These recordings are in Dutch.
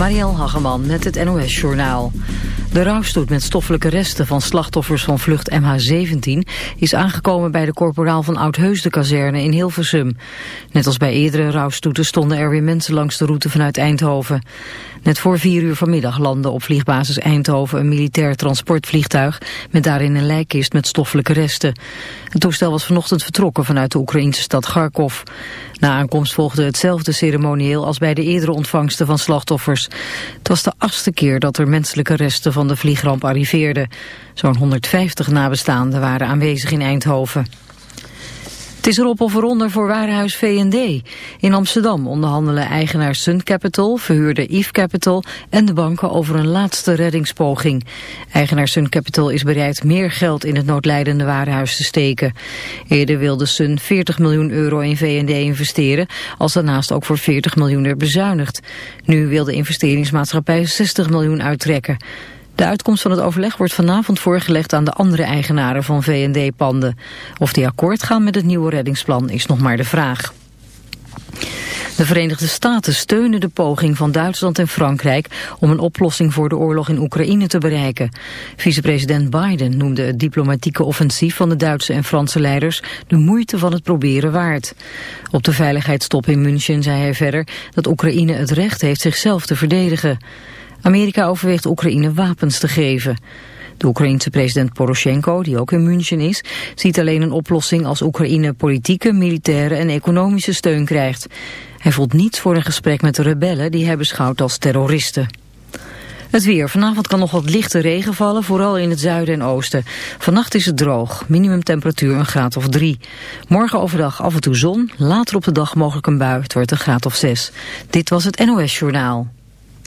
Marielle Hageman met het NOS Journaal. De rouwstoet met stoffelijke resten van slachtoffers van vlucht MH17 is aangekomen bij de korporaal van Oudheusde kazerne in Hilversum. Net als bij eerdere rouwstoeten stonden er weer mensen langs de route vanuit Eindhoven. Net voor vier uur vanmiddag landde op vliegbasis Eindhoven een militair transportvliegtuig met daarin een lijkkist met stoffelijke resten. Het toestel was vanochtend vertrokken vanuit de Oekraïnse stad Kharkov. Na aankomst volgde hetzelfde ceremonieel als bij de eerdere ontvangsten van slachtoffers. Het was de achtste keer dat er menselijke resten van de vliegramp arriveerden. Zo'n 150 nabestaanden waren aanwezig in Eindhoven. Het is erop of eronder voor warenhuis V&D. In Amsterdam onderhandelen eigenaar Sun Capital, verhuurder Eve Capital en de banken over een laatste reddingspoging. Eigenaar Sun Capital is bereid meer geld in het noodlijdende warenhuis te steken. Eerder wilde Sun 40 miljoen euro in V&D investeren, als daarnaast ook voor 40 miljoen er bezuinigd. Nu wil de investeringsmaatschappij 60 miljoen uittrekken. De uitkomst van het overleg wordt vanavond voorgelegd aan de andere eigenaren van V&D-panden. Of die akkoord gaan met het nieuwe reddingsplan is nog maar de vraag. De Verenigde Staten steunen de poging van Duitsland en Frankrijk om een oplossing voor de oorlog in Oekraïne te bereiken. Vicepresident Biden noemde het diplomatieke offensief van de Duitse en Franse leiders de moeite van het proberen waard. Op de veiligheidstop in München zei hij verder dat Oekraïne het recht heeft zichzelf te verdedigen. Amerika overweegt Oekraïne wapens te geven. De Oekraïense president Poroshenko, die ook in München is, ziet alleen een oplossing als Oekraïne politieke, militaire en economische steun krijgt. Hij voelt niets voor een gesprek met de rebellen die hij beschouwt als terroristen. Het weer. Vanavond kan nog wat lichte regen vallen, vooral in het zuiden en oosten. Vannacht is het droog, minimumtemperatuur een graad of drie. Morgen overdag af en toe zon, later op de dag mogelijk een bui, het wordt een graad of zes. Dit was het NOS Journaal.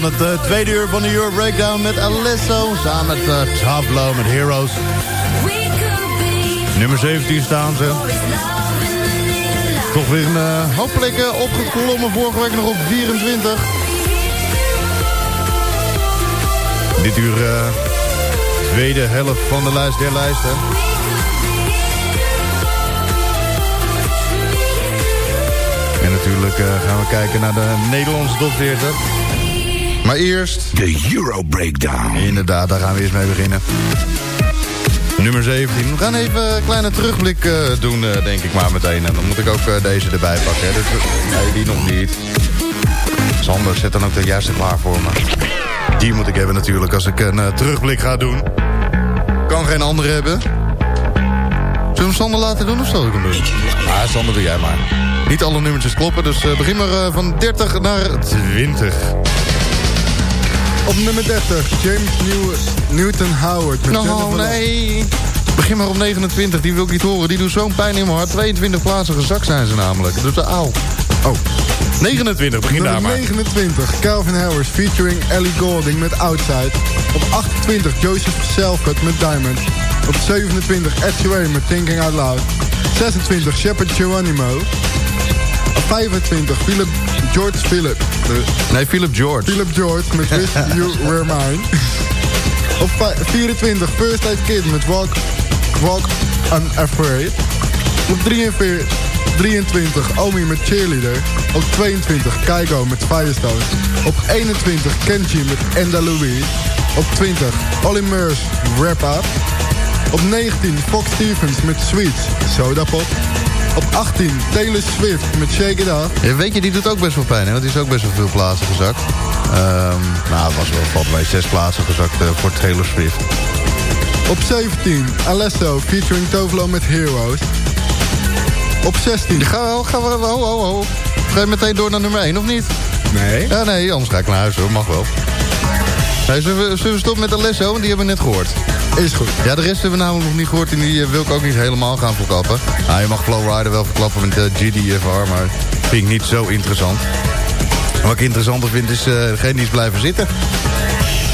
Van het eh, tweede uur van de Euro Breakdown met Alesso. Samen met uh, met Heroes. Nummer 17 staan ze. Toch weer een uh, hoop plekken opgeklommen. Vorige week nog op 24. Dit uur tweede helft van de lijst der lijsten. En natuurlijk gaan we kijken naar de Nederlandse top 40. Maar eerst... De Euro Breakdown. Inderdaad, daar gaan we eerst mee beginnen. Nummer 17. We gaan even een kleine terugblik uh, doen, uh, denk ik maar meteen. En dan moet ik ook uh, deze erbij pakken. Hè. Dus, nee, die nog niet. Sander, zet dan ook de juiste klaar voor me. Die moet ik hebben natuurlijk als ik een terugblik ga doen. Kan geen andere hebben. Zullen we hem Sander laten doen of zal ik hem doen? Ah, Sander, doe jij maar. Niet alle nummertjes kloppen, dus begin maar van 30 naar 20. Op nummer 30, James New Newton Howard. Met no, nee. Begin maar op 29, die wil ik niet horen. Die doet zo'n pijn in mijn hart. 22 plaatsen gezakt zijn ze namelijk. Dus de auw. Oh. 29, begin nummer daar maar. 29, Calvin Harris featuring Ellie Goulding met Outside. Op 28, Joseph Selfcut met Diamond. Op 27, Ed Sheeran met Thinking Out Loud. 26, Shepard Geronimo. Op 25, Philip George Philip. Nee, Philip George. Philip George met Wish You Were Mine. Op 24, First Aid Kid met Walk, Walk Unafraid. Op 43, 23, Omi met Cheerleader. Op 22, Kaigo met Firestone. Op 21, Kenji met Enda Louise. Op 20, Olly Murs, Wrap Up. Op 19, Fox Stevens met Sweets, Soda Pop. Op 18, Taylor Swift met Shake It. Ja, weet je, die doet ook best wel pijn, hè? Want die is ook best wel veel plaatsen gezakt. Um, nou, het was wel valt bij zes plaatsen gezakt uh, voor Taylor Swift. Op 17, Alesso featuring Tovlo met Heroes. Op 16... Ga, ga, ho, ho, ho. Ga je meteen door naar nummer 1, of niet? Nee. Ja, nee, anders ga ik naar huis, hoor. Mag wel. Nee, zullen, we, zullen we stoppen met Alesso? Want die hebben we net gehoord. Is goed. Ja, de rest hebben we namelijk nog niet gehoord en die uh, wil ik ook niet helemaal gaan verklappen. Nou, je mag Flowrider wel verklappen met uh, GDFR, maar vind ik niet zo interessant. Wat ik interessanter vind is uh, degene die is blijven zitten.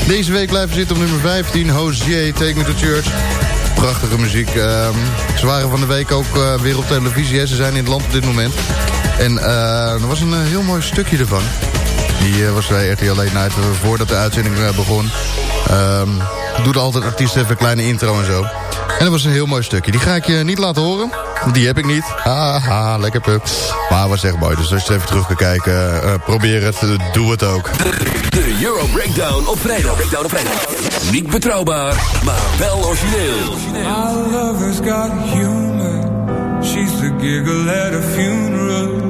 Deze week blijven zitten op nummer 15, Hosier, Take Me To Church. Prachtige muziek. Um, ze waren van de week ook uh, weer op televisie. Hè. Ze zijn in het land op dit moment. En uh, er was een heel mooi stukje ervan. Die was bij RTL Late Night voordat de uitzending begon. Um, doet altijd artiesten even een kleine intro en zo. En dat was een heel mooi stukje. Die ga ik je niet laten horen. Die heb ik niet. Haha, lekker pup. Maar was echt mooi. Dus als je even terug kan kijken, uh, probeer het. Uh, doe het ook. De Euro Breakdown op vrijdag. Breakdown op vrijdag. Niet betrouwbaar, maar wel origineel. My lover's got humor. She's the giggle at a funeral.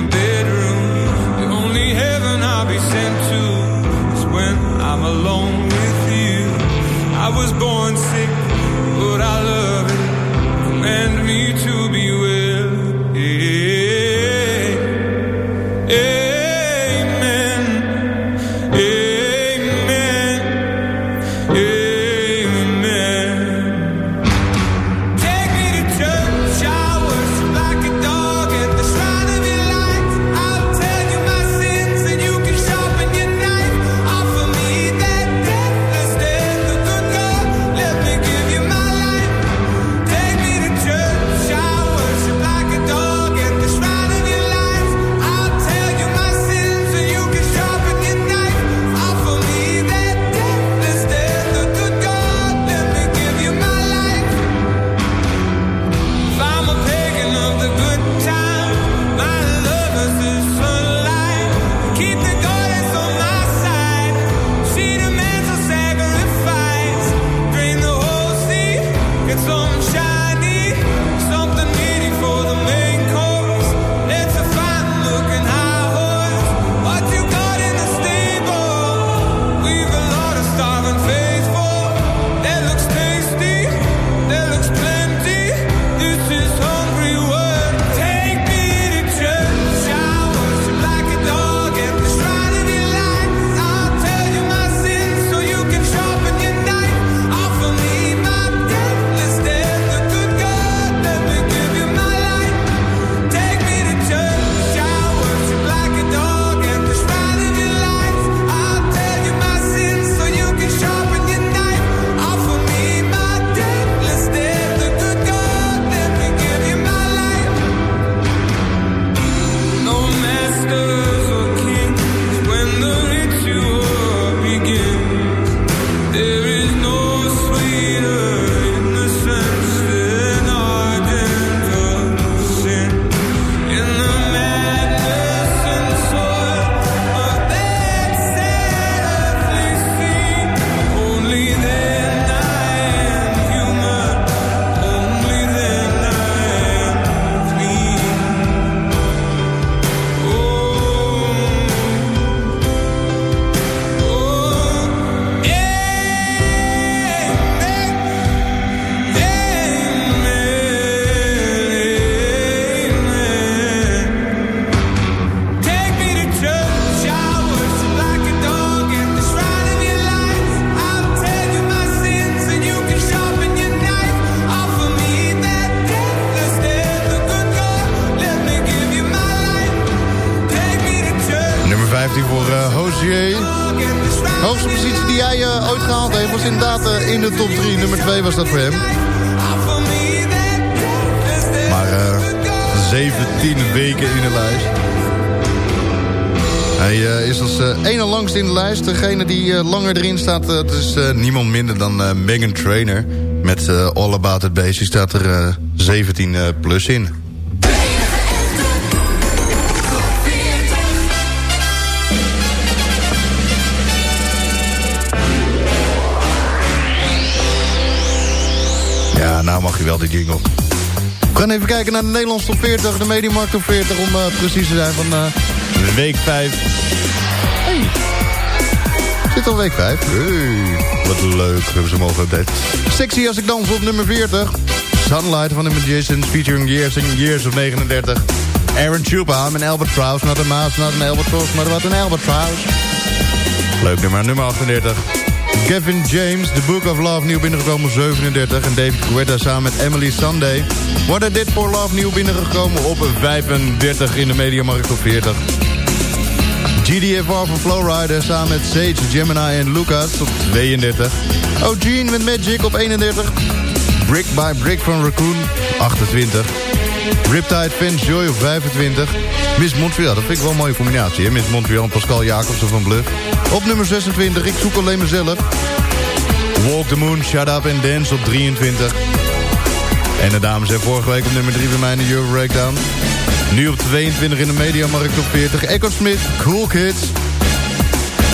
Megan Trainer. Met All About It. Die staat er 17 plus in. Ja, nou mag je wel de jingle. We gaan even kijken naar de Nederlandse top 40, de Mediamarkt top 40... om uh, precies te zijn van uh, week 5. Zit week 5. Hey, wat leuk, hebben ze mogen updaten. Sexy als ik dans op nummer 40. Sunlight van de Magicians featuring Years and Years op 39. Aaron Chupa met Albert Trouws, not a mouse, not an Albert Trouws, maar wat een Albert Trouws. Leuk nummer, nummer 38. Kevin James, The Book of Love, nieuw binnengekomen 37. En David Guetta samen met Emily Sunday. I Did For Love, nieuw binnengekomen op 35 in de Mediamarkt op 40. GDFR van Flowrider samen met Sage, Gemini en Lucas op 32. O'Gene met Magic op 31. Brick by Brick van Raccoon 28. Riptide Fans Joy op 25. Miss Montreal, dat vind ik wel een mooie combinatie. Hè? Miss Montreal en Pascal Jacobsen van Bluff. Op nummer 26, ik zoek alleen mezelf. Walk the Moon, Shut Up and Dance op 23. En de dames zijn vorige week op nummer 3 bij mij in de Euro Breakdown. Nu op 22 in de Mediamarkt op 40. Echo Smith, Cool Kids.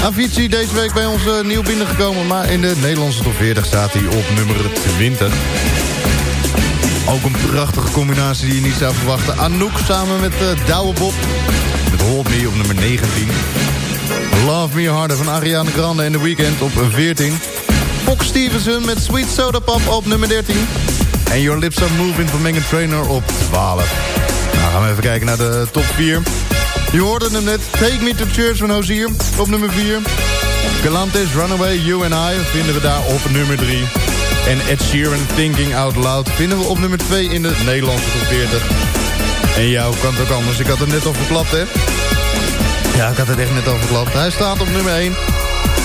Avicii deze week bij ons uh, nieuw binnengekomen. Maar in de Nederlandse top 40 staat hij op nummer 20. Ook een prachtige combinatie die je niet zou verwachten. Anouk samen met uh, Douwe Bob. Met Hold Me op nummer 19. Love Me Harder van Ariana Grande in The Weekend op 14. Fox Stevenson met Sweet Soda Pop op nummer 13. En Your Lips Are Moving van Megan Trainer op 12. Nou gaan we even kijken naar de top 4. Je hoorde hem net. Take Me to Church van Hozier op nummer 4. Galantis, Runaway, You and I vinden we daar op nummer 3. En Ed Sheeran, Thinking Out Loud vinden we op nummer 2 in de Nederlandse top 40. En jou kan het ook anders. Ik had het net al verklapt, hè? Ja, ik had het echt net al verklapt. Hij staat op nummer 1.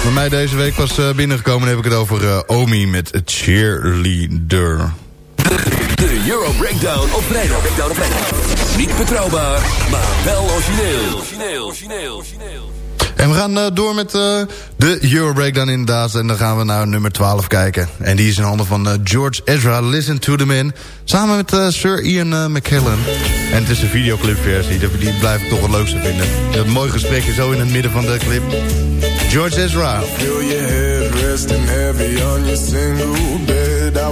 Bij mij deze week was uh, binnengekomen heb ik het over uh, Omi met Cheerleader. De Euro Breakdown op vrijdag. Niet betrouwbaar, maar wel origineel. Origineel, origineel, origineel. En we gaan uh, door met uh, de Euro Breakdown inderdaad. En dan gaan we naar nummer 12 kijken. En die is in handen van uh, George Ezra, Listen to the Man. Samen met Sir Ian McKellen. En het is een videoclipversie, die, die blijf ik toch het leukste vinden. Dat mooi gesprekje zo in het midden van de clip. George Ezra.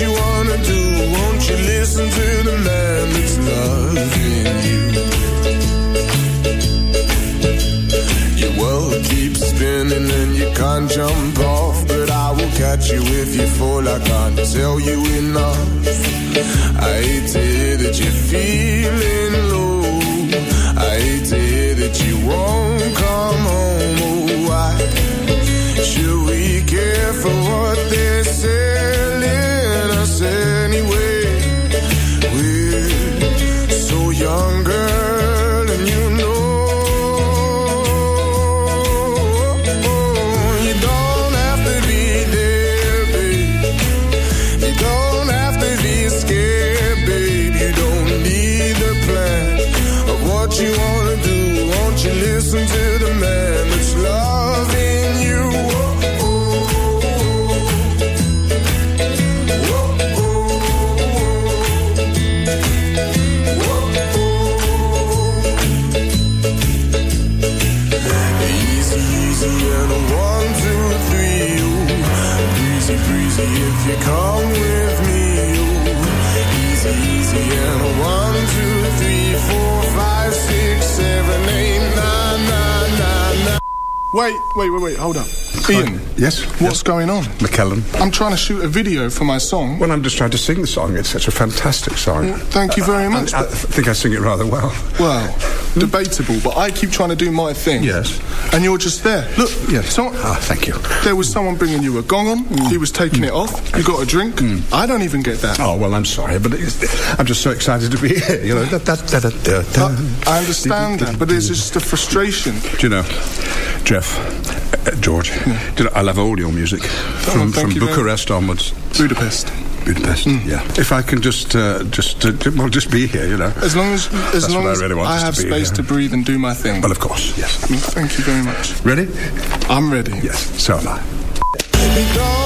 you wanna do. Won't you listen to the man that's loving you? Your world keeps spinning and you can't jump off, but I will catch you if you fall. I can't tell you enough. I hate to hear that you're feeling low. I hate to hear that you won't Wait, wait, wait, hold up. Ian. Yes? What's going on? McKellen. I'm trying to shoot a video for my song. Well, I'm just trying to sing the song. It's such a fantastic song. Well, thank you very much, I, I but- think I sing it rather well. Well, debatable, but I keep trying to do my thing. Yes. And you're just there. Look, Yes. So, Ah, thank you. there was someone bringing you a gong on. Mm. He was taking mm. it off. You got a drink. Mm. I don't even get that. Oh, well, I'm sorry, but it's, I'm just so excited to be here. You know, that, that, that, that, that, that. I understand that, but it's just a frustration. Do you know, Jeff, uh, George, do you know, I love all your music. From, Oh, thank from you very Bucharest onwards. Budapest. Budapest, yeah. If I can just, uh, just, uh, well, just be here, you know. As long as, as That's long as I really want I have to space here. to breathe and do my thing. Well, of course, yes. Thank you very much. Ready? I'm ready. Yes, so am I.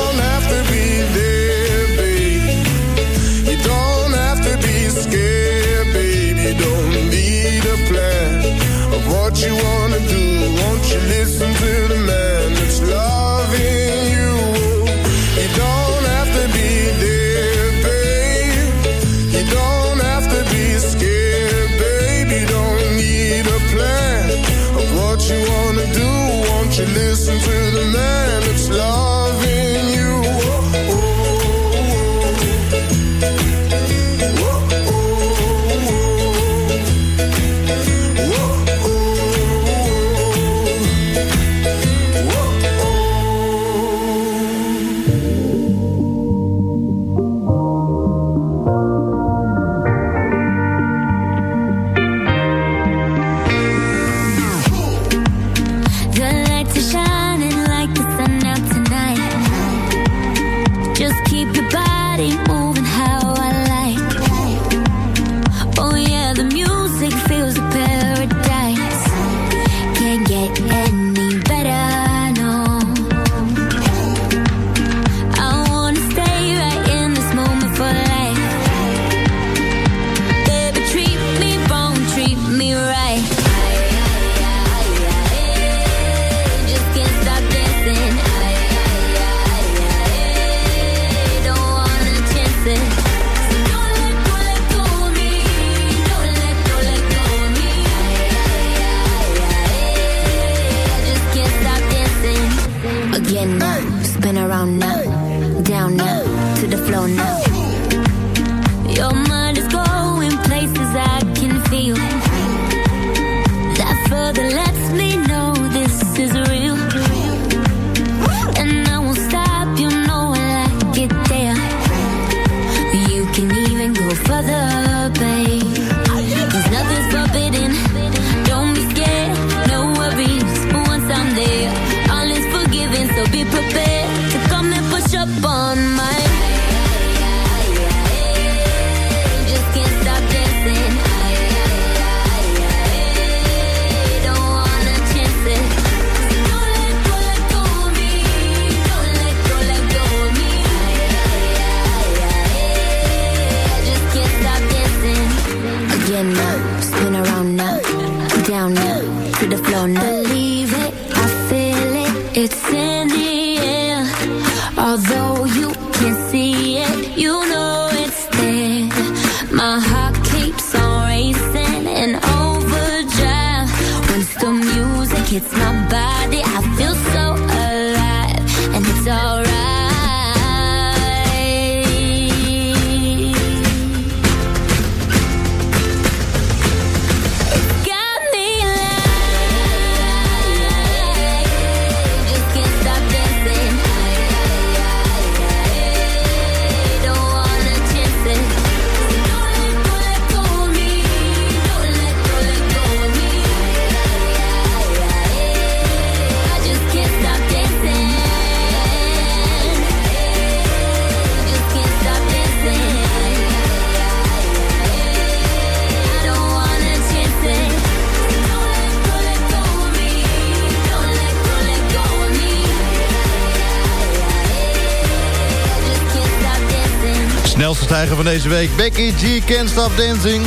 Snelste stijger van deze week. Becky G, Can't Stop Dancing.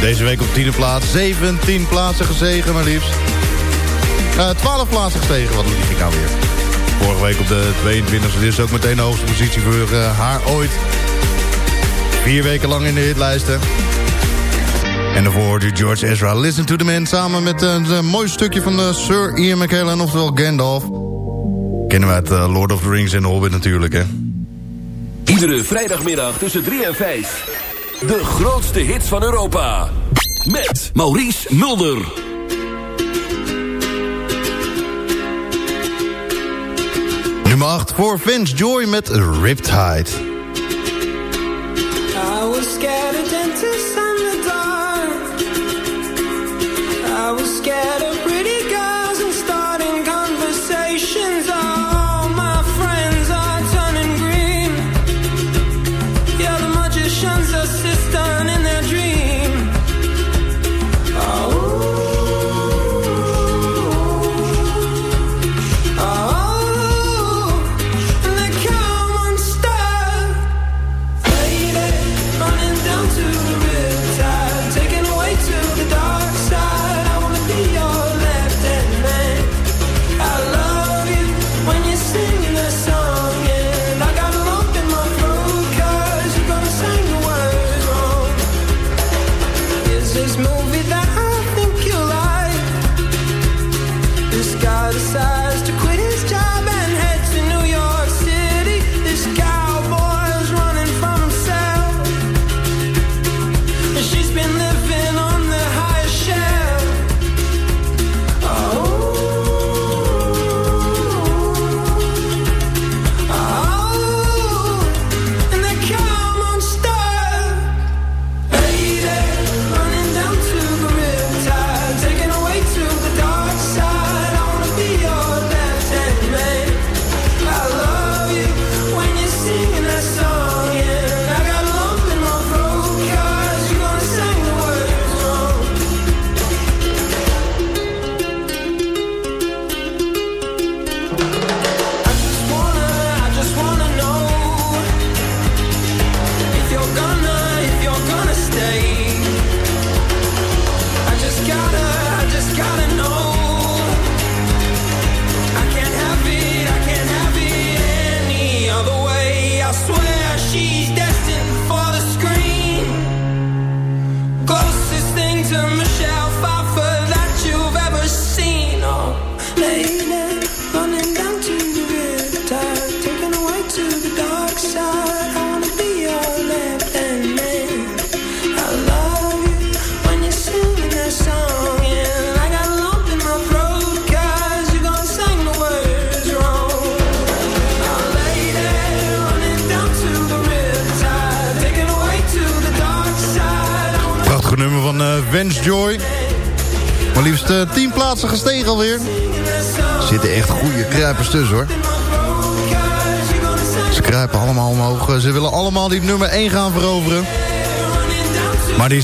Deze week op tiende plaats. 17 plaatsen gezegen, maar liefst. Eh 12 plaatsen gestegen, wat die nou weer? Vorige week op de 22e. Dit is ook meteen de hoogste positie voor eh, haar ooit. Vier weken lang in de hitlijsten. En daarvoor hoort u George Ezra. Listen to the Man samen met een uh, mooi stukje van uh, Sir Ian McKellen, oftewel Gandalf. Kennen we uit uh, Lord of the Rings en Hobbit natuurlijk, hè. Iedere vrijdagmiddag tussen 3 en 5. De grootste hits van Europa. Met Maurice Mulder. Nummer 8 voor Vince Joy met Riptide. I was scared of dentists and the dark. I was scared of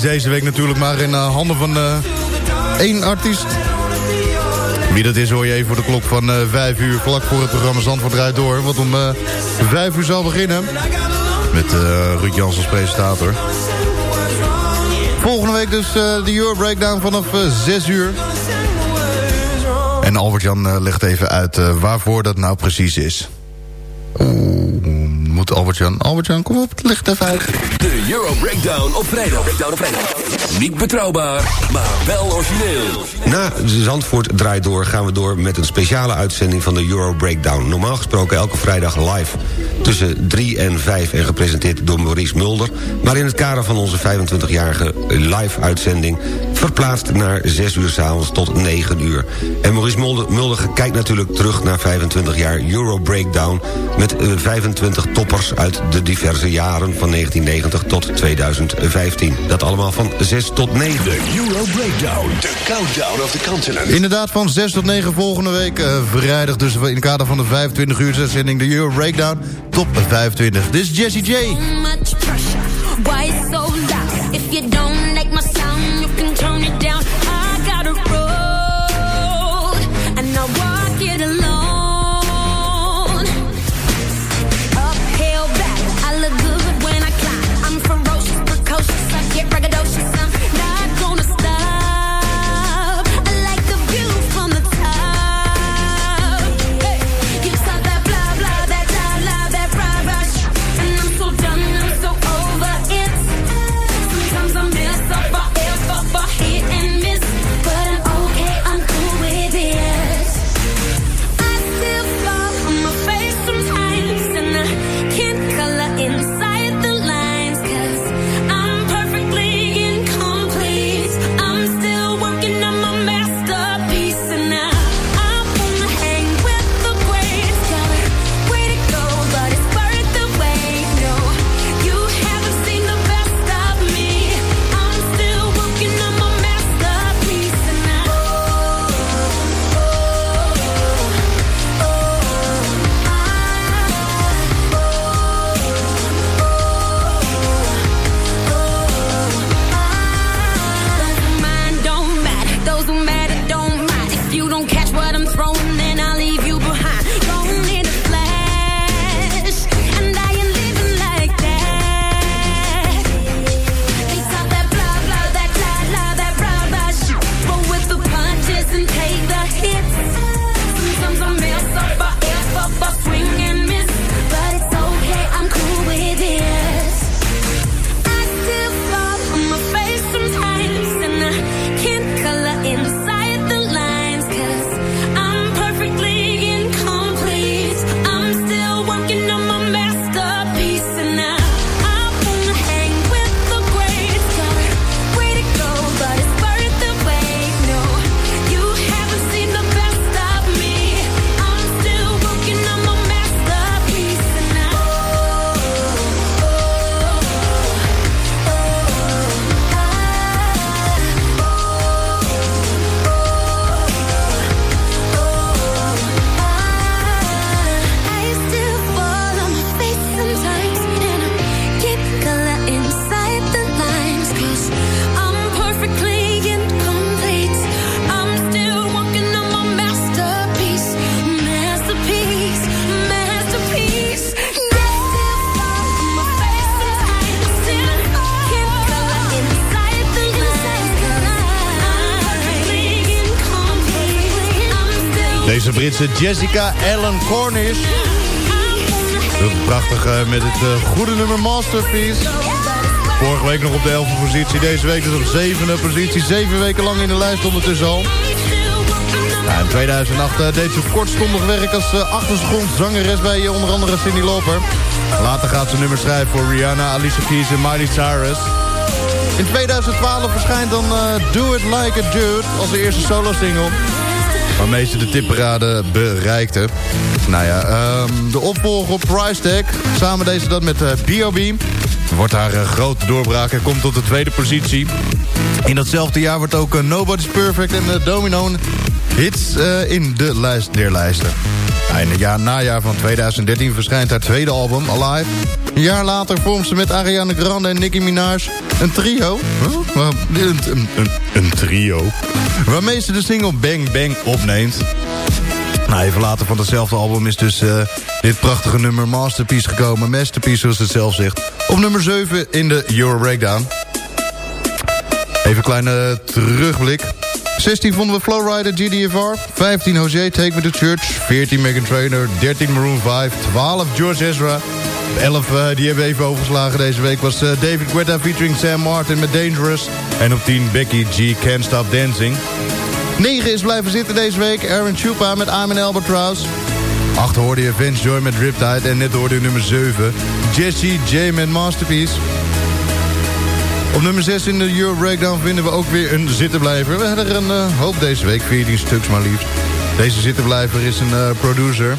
deze week natuurlijk maar in uh, handen van uh, één artiest. Wie dat is hoor je even voor de klok van uh, 5 uur. Vlak voor het programma Zandvoort door. Wat om 5 uur zal beginnen. Met Ruud Jans als presentator. Volgende week dus uh, de Euro Breakdown vanaf uh, 6 uur. En Albert-Jan uh, legt even uit uh, waarvoor dat nou precies is. Oeh, moet Albert-Jan... Albert-Jan, kom op, het even uit. De Euro Breakdown op vrijdag. Breakdown op vrijdag. Niet betrouwbaar, maar wel origineel. Na Zandvoort draait door gaan we door met een speciale uitzending van de Euro Breakdown. Normaal gesproken elke vrijdag live tussen 3 en 5 en gepresenteerd door Maurice Mulder. Maar in het kader van onze 25-jarige live-uitzending... verplaatst naar 6 uur s'avonds tot 9 uur. En Maurice Mulder, Mulder kijkt natuurlijk terug naar 25 jaar Euro Breakdown... met 25 toppers uit de diverse jaren van 1990 tot 2015. Dat allemaal van 6 tot 9. De Euro Breakdown, de countdown of the continent. Inderdaad, van 6 tot 9 volgende week. Uh, vrijdag dus in het kader van de 25 uur uitzending de Euro Breakdown. Top 25. Dit is Jessie J. Why so loud? If you don't like my sound, Deze Britse Jessica Ellen Cornish. Prachtig eh, met het eh, goede nummer Masterpiece. Vorige week nog op de 11e positie. Deze week dus op de 7e positie. Zeven weken lang in de lijst ondertussen al. In 2008 eh, deed ze kortstondig werk als uh, achtergrond zangeres bij onder andere Cindy Lauper. Later gaat ze nummers schrijven voor Rihanna, Alicia Keys en Miley Cyrus. In 2012 verschijnt dan Do It Like a Dude als de eerste solo-single. Waarmee ze de tipparade bereikte. Nou ja, um, de opvolger op Price Tag. Samen deze dat met B.O.B. Wordt haar grote doorbraak en komt tot de tweede positie. In datzelfde jaar wordt ook Nobody's Perfect en Domino hits in de lijst der lijsten. In het jaar najaar van 2013 verschijnt haar tweede album, Alive. Een jaar later vormt ze met Ariana Grande en Nicki Minaj een trio. Een, een, een, trio. Waarmee ze de single Bang Bang opneemt. Nou, even later van hetzelfde album is dus uh, dit prachtige nummer Masterpiece gekomen. Masterpiece, zoals het zelf zegt. Op nummer 7 in de Euro Breakdown. Even een kleine terugblik. 16 vonden we Flowrider GDFR. 15 Jose Take Me To Church. 14 Megan Trainer. 13 Maroon 5. 12 George Ezra. 11 uh, die hebben we even overgeslagen deze week was uh, David Guetta featuring Sam Martin met Dangerous. En op 10 Becky G Can't Stop Dancing. 9 is blijven zitten deze week. Aaron Chupa met I'm an Albatross. 8 hoorde je Vince Joy met Riptide. En net hoorde je nummer 7. Jesse J met Masterpiece. Op nummer 6 in de Euro Breakdown vinden we ook weer een zittenblijver. We hebben er een uh, hoop deze week, 14 stuks maar liefst. Deze zittenblijver is een producer.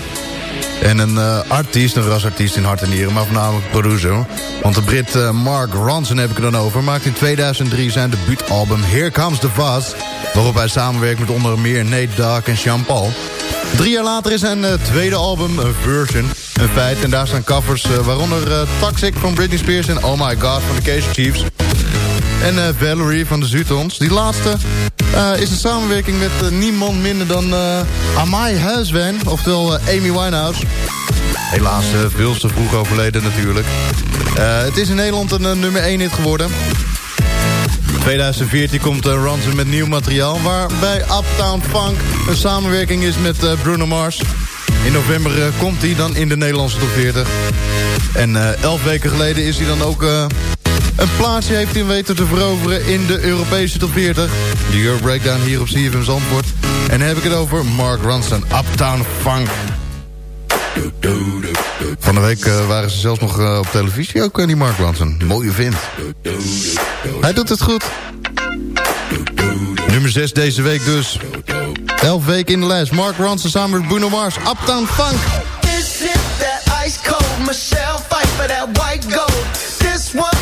En een uh, artiest, een rasartiest in hart en nieren, maar voornamelijk producer. Want de Brit Mark Ronson heb ik er dan over. Maakt in 2003 zijn debuutalbum Here Comes the Fuzz. Waarop hij samenwerkt met onder meer Nate Dogg en Sean Paul. Drie jaar later is zijn tweede album, Version, een feit. En daar staan covers, waaronder Toxic van Britney Spears en Oh My God van de Case Chiefs. En Valerie van de Zutons. Die laatste uh, is een samenwerking met uh, niemand minder dan Amai Huiswen. Oftewel Amy Winehouse. Helaas veel te vroeg overleden natuurlijk. het is in Nederland een nummer 1 hit geworden. 2014 komt Ransom met nieuw materiaal... waarbij Uptown Funk een samenwerking is met Bruno Mars. In november komt hij dan in de Nederlandse top 40. En elf weken geleden is hij dan ook een plaatsje heeft hij weten te veroveren in de Europese top 40. De Euro Breakdown hier op CFM Zandvoort. En dan heb ik het over Mark Ronson, Uptown Funk. Van de week uh, waren ze zelfs nog uh, op televisie ook, uh, die Mark Ronson. Mooie vent. Hij doet het goed. Nummer 6 deze week dus. 11 weken in de lijst. Mark Ronson samen met Bruno Mars. Uptown Funk. Is it that ice cold Michelle fight for that white?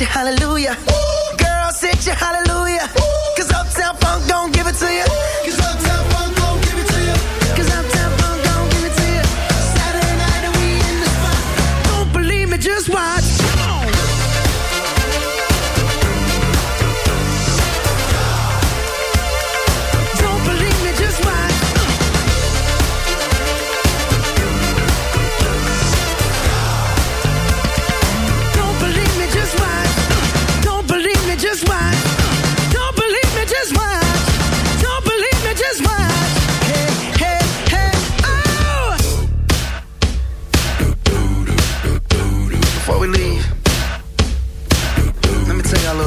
you, hallelujah.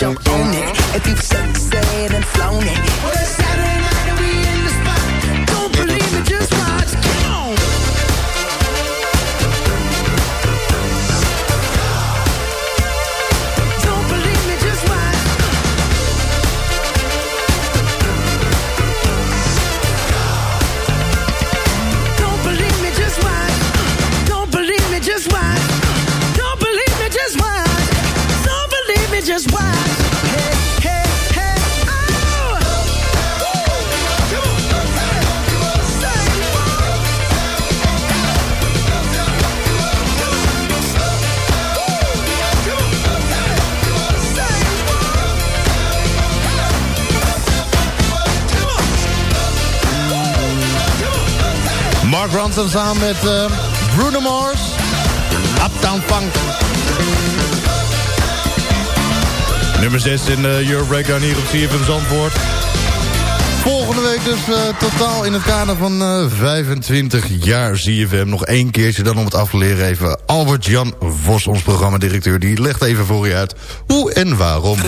jump on it. If you suck, said and flown it. Well, it's Saturday night and we in the spot. Don't believe me, just watch. Mark Ronson samen met eh, Bruno Mars. Uptown Funk. Nummer 6 in de Euro Breakdown hier op CFM Zandvoort. Volgende week dus eh, totaal in het kader van eh, 25 jaar CFM. Nog één keertje dan om het af te leren even. Albert-Jan Vos, ons programmadirecteur, die legt even voor je uit hoe en waarom.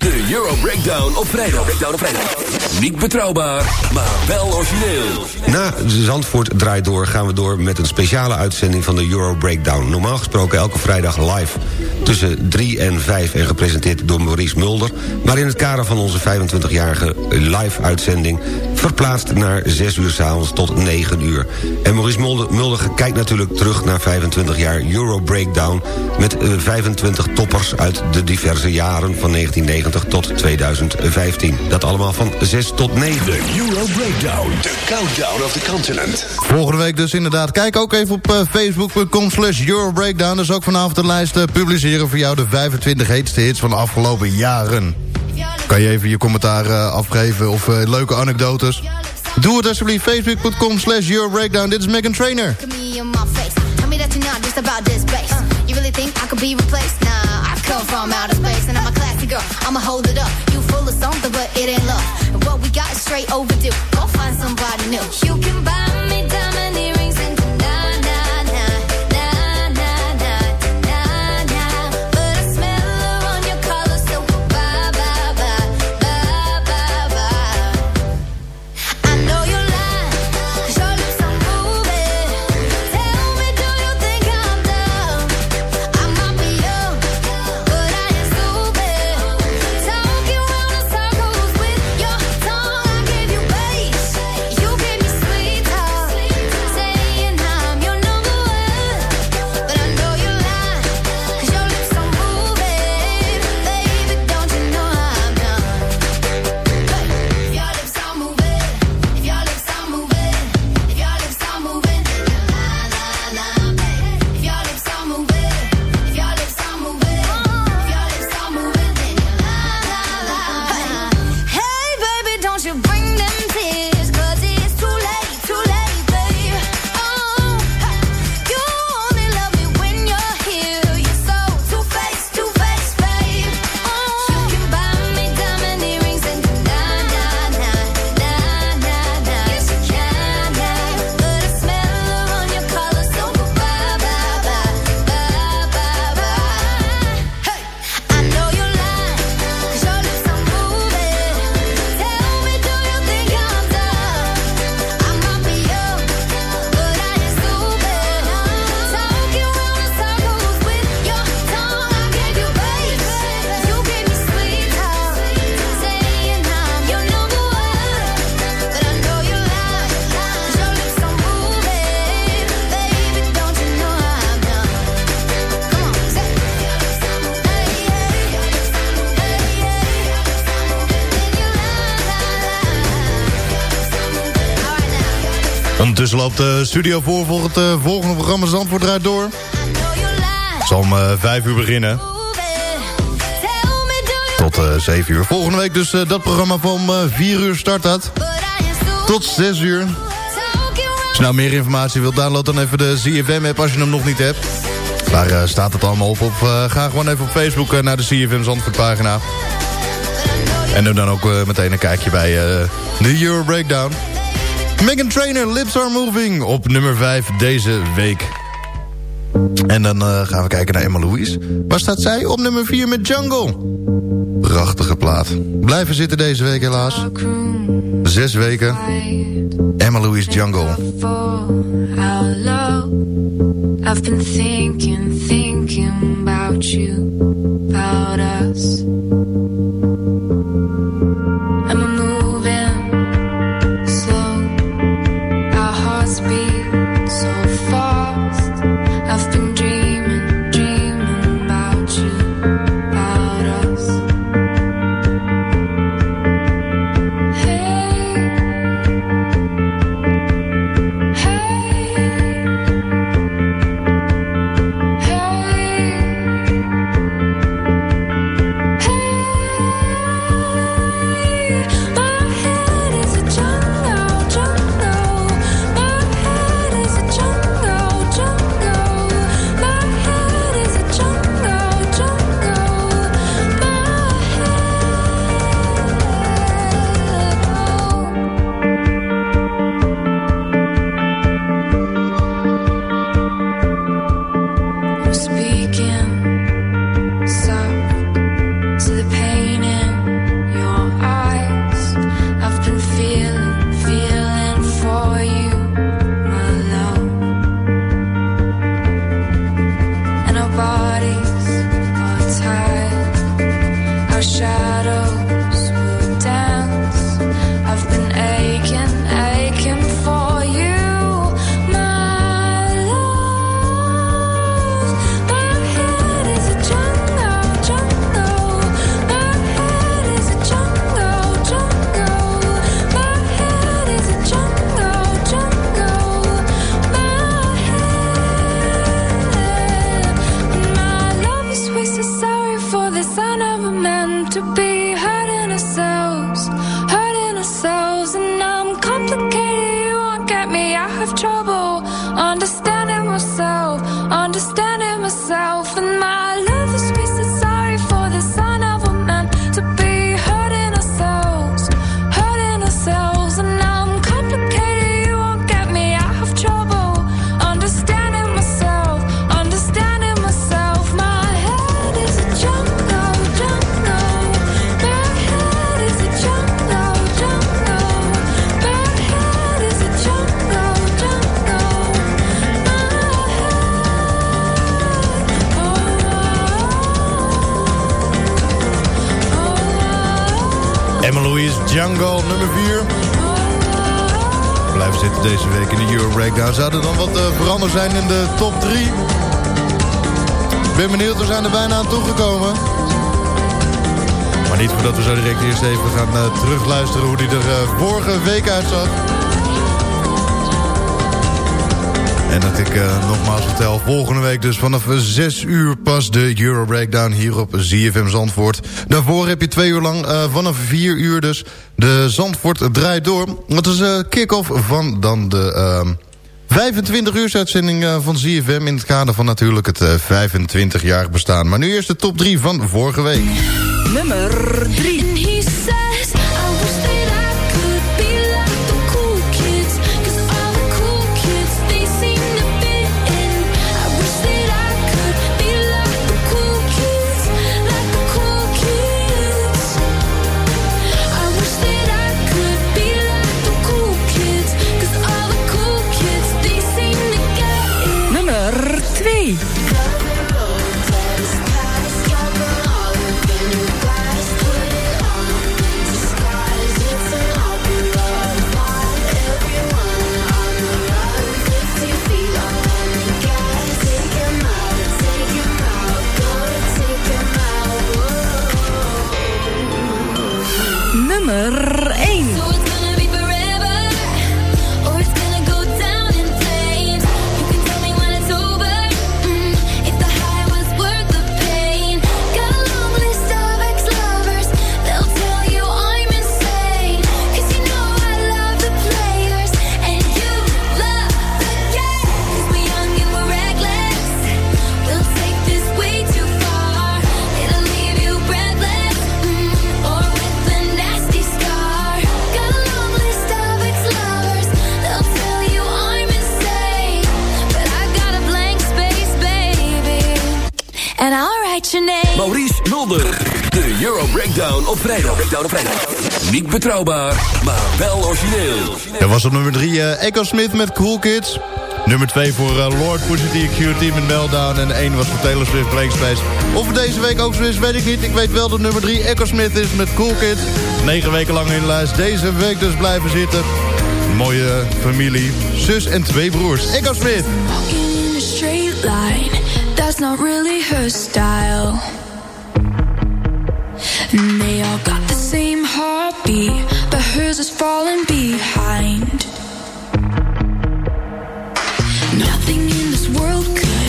De Euro Breakdown op vrijdag. Breakdown op vrijdag. Niet betrouwbaar, maar wel origineel. Na Zandvoort draait door gaan we door met een speciale uitzending van de Euro Breakdown. Normaal gesproken elke vrijdag live tussen 3 en 5 en gepresenteerd door Maurice Mulder. Maar in het kader van onze 25-jarige live uitzending verplaatst naar 6 uur s'avonds tot 9 uur. En Maurice Mulder, Mulder kijkt natuurlijk terug naar 25 jaar Euro Breakdown... met eh, 25 toppers uit de diverse jaren van 1990 tot 2015. Dat allemaal van 6 tot 9. De Euro Breakdown. De countdown of the continent. Volgende week dus inderdaad. Kijk ook even op eh, facebook.com slash Eurobreakdown. Dus ook vanavond de lijst eh, publiceren voor jou de 25 heetste hits van de afgelopen jaren. Kan je even je commentaar eh, afgeven of eh, leuke anekdotes? Doe het alsjeblieft. Facebook.com slash Eurobreakdown. Dit is Megan Trainer. But we got straight overdue. Loopt de studio voor voor het eh, volgende programma Zandvoort draait door. Het zal om eh, 5 uur beginnen. Tot eh 7 uur. Volgende week dus eh, dat programma van eh 4 uur start dat. Tot 6 uur. Als je nou meer informatie wilt, download dan even de ZFM-app als je hem nog niet hebt. Daar eh, staat het allemaal op. op eh, ga gewoon even op Facebook eh, naar de CFM Zandvoort pagina. En doe dan ook eh, meteen een kijkje bij eh, de Euro Breakdown. Megan Trainer, Lips Are Moving op nummer 5 deze week. En dan eh, gaan we kijken naar Emma Louise. Waar staat zij? Op nummer 4 met Jungle. Prachtige plaat. Blijven zitten deze week helaas. Zes weken. Emma Louise Jungle. I've been thinking, thinking about you, about us. Veranderd zijn in de top 3? Ik ben benieuwd, we zijn er bijna aan toegekomen. Maar niet voordat we zo direct eerst even gaan uh, terugluisteren hoe die er uh, vorige week uitzag. En dat ik uh, nogmaals vertel, volgende week dus vanaf 6 uur pas de Euro Breakdown hier op ZFM Zandvoort. Daarvoor heb je twee uur lang, vanaf 4 uur dus, de Zandvoort draait door. Dat is de uh, kick-off van dan de 25 uur uitzending van ZFM... in het kader van natuurlijk het 25-jarig bestaan. Maar nu eerst de top 3 van vorige week. Nummer 3. Betrouwbaar, maar wel origineel. Dat was op nummer 3 uh, Echo Smith met Cool Kids. Nummer 2 voor uh, Lord Pusha T QT met Meltdown. En 1 was voor Taylor Swift Blank Space. Of het deze week ook zo is, weet ik niet. Ik weet wel dat nummer 3 Echo Smith is met Cool Kids. 9 weken lang in de lijst. Deze week dus blijven zitten. Mooie familie. Zus en twee broers. Echo Smith. Walking in a straight line, that's not really her style. And they all got the same heartbeat, but hers is falling behind. Nothing in this world could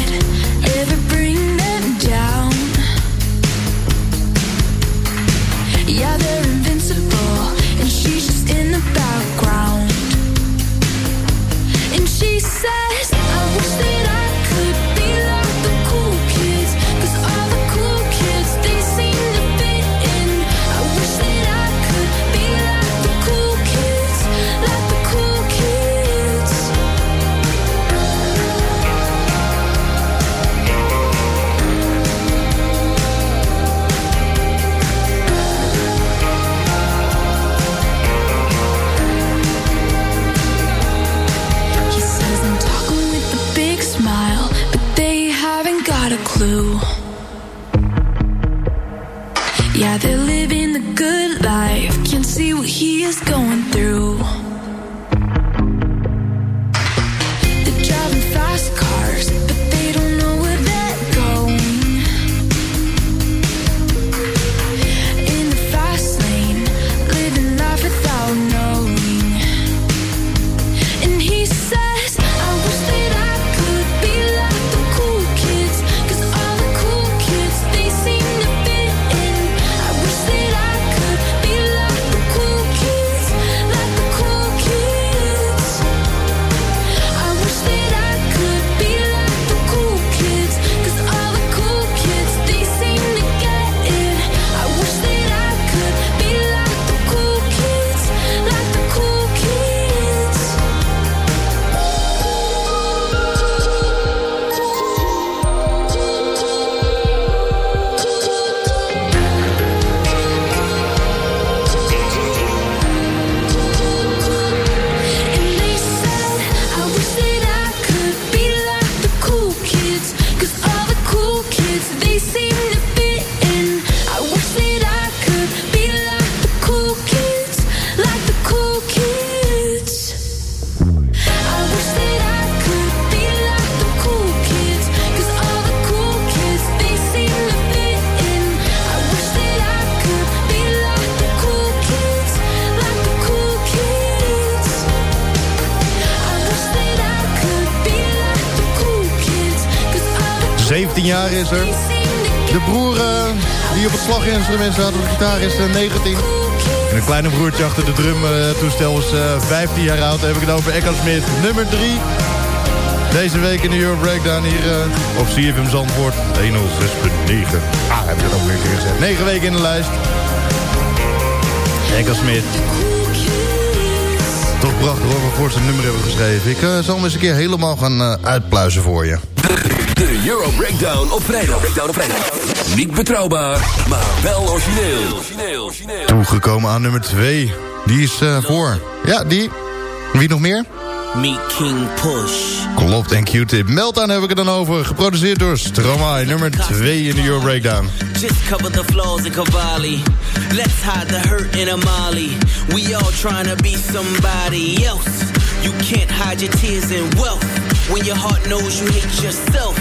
is er. De broer eh, die op het slaginstrument staat, op de gitaar is eh, 19. En een kleine broertje achter de drumtoestel is eh, 15 jaar oud. Dan heb ik het over Echo Smith, nummer 3. Deze week in de Euro Breakdown hier eh, op CFM Zandvoort 106.9. Ah, heb ik dat ook weer gezegd. 9 weken in de lijst. Echo Smith. Toch prachtig hoor, ze een nummer hebben geschreven. Ik eh, zal hem eens een keer helemaal gaan eh, uitpluizen voor je. De Euro Breakdown op vrijdag. Breakdown op vrijdag. Niet betrouwbaar, maar wel origineel. Toegekomen aan nummer 2. Die is eh, voor. Ja, die. Wie nog meer? Meet King Push. Klopt, en Q-Tip. Meltdown heb ik het dan over. Geproduceerd door Stromae, nummer 2 in de Euro Breakdown. Just cover the flaws in Cavalli. Let's hide the hurt in Amali. We all trying to be somebody else. You can't hide your tears in wealth. When your heart knows you hate yourself.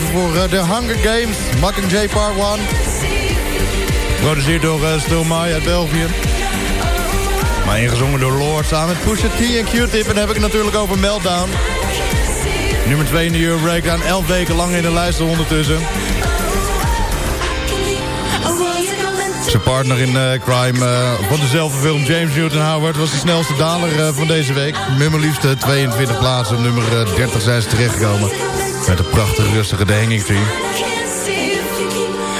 voor eh, de Hunger Games. Mockingjay Part 1. Geproduceerd door uh, Stil Mai uit België. Maar ingezongen door Lord samen met Pusha T en Q-Tip. En dan heb ik het natuurlijk over Meltdown. Nummer 2 in de Euro Breakdown. 11 weken lang in de lijst ondertussen. Zijn partner in eh, crime eh, van dezelfde film, James Newton Howard... was de snelste daler eh, van deze week. Met maar liefst 22 plaatsen. Op nummer 30 zijn ze terechtgekomen. Met een prachtige rustige Tree.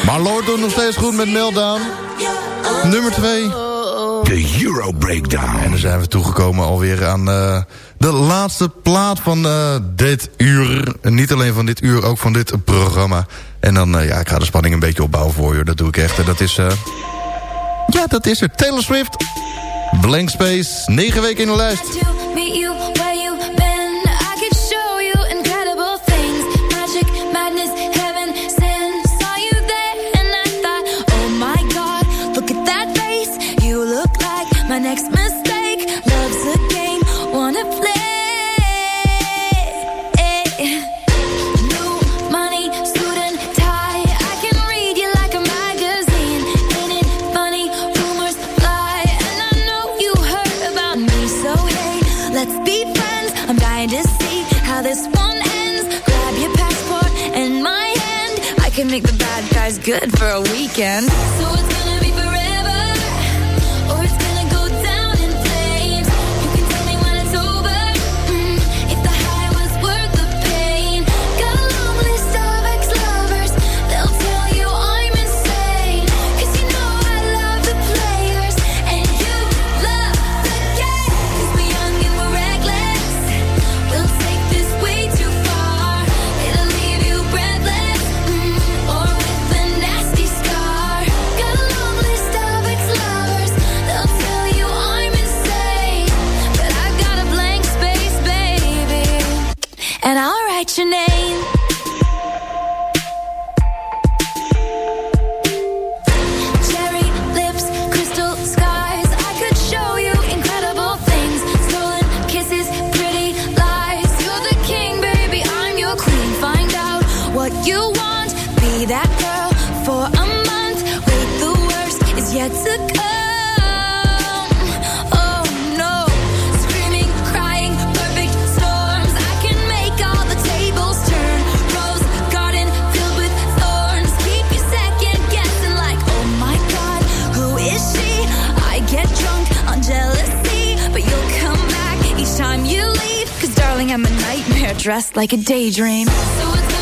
Maar Lord doet nog steeds goed met Meltdown. Nummer 2. De Euro Breakdown. En dan zijn we toegekomen alweer aan eh, de laatste plaat van eh, dit uur. En niet alleen van dit uur, ook van dit programma. En dan, eh, ja, ik ga de spanning een beetje opbouwen voor je. Dat doe ik echt. En dat is, ja, dat is er. Taylor Swift. Blank Space. Negen weken in de lijst. Next mistake. Love's a game, wanna play. New money, suit and tie. I can read you like a magazine. Ain't it funny? Rumors fly, and I know you heard about me. So hey, let's be friends. I'm dying to see how this one ends. Grab your passport and my hand. I can make the bad guys good for a weekend. I'm a nightmare dressed like a daydream. So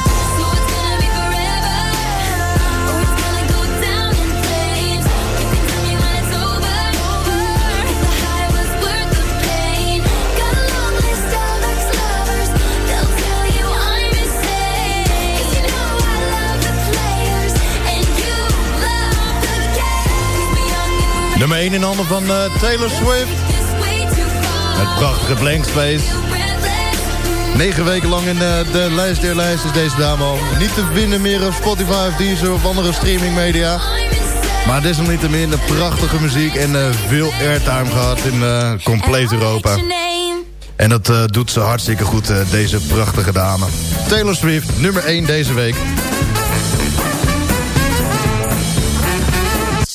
Nummer 1 in handen van eh, Taylor Swift. Het prachtige Blank Space. Negen weken lang in eh, de lijst der lijst is deze dame al. Niet te vinden meer op Spotify of Deezer of andere streamingmedia. Maar desalniettemin de prachtige muziek en eh, veel airtime gehad in eh, compleet Europa. En dat doet ze hartstikke goed, deze prachtige dame. Taylor Swift, nummer 1 deze week.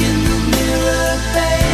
in the mirror, baby.